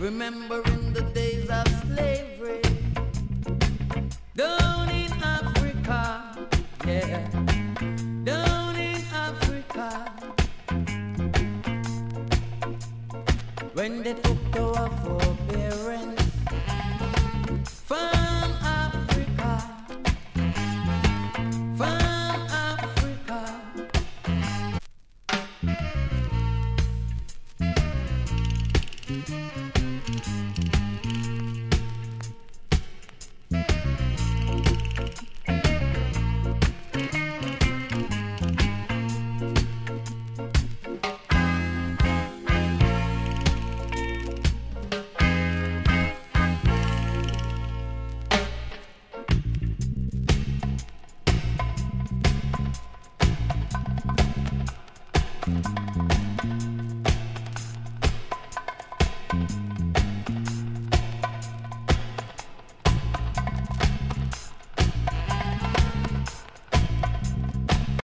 remembering the days of slavery down in Africa, yeah, down in Africa. When they took our forbearance. Música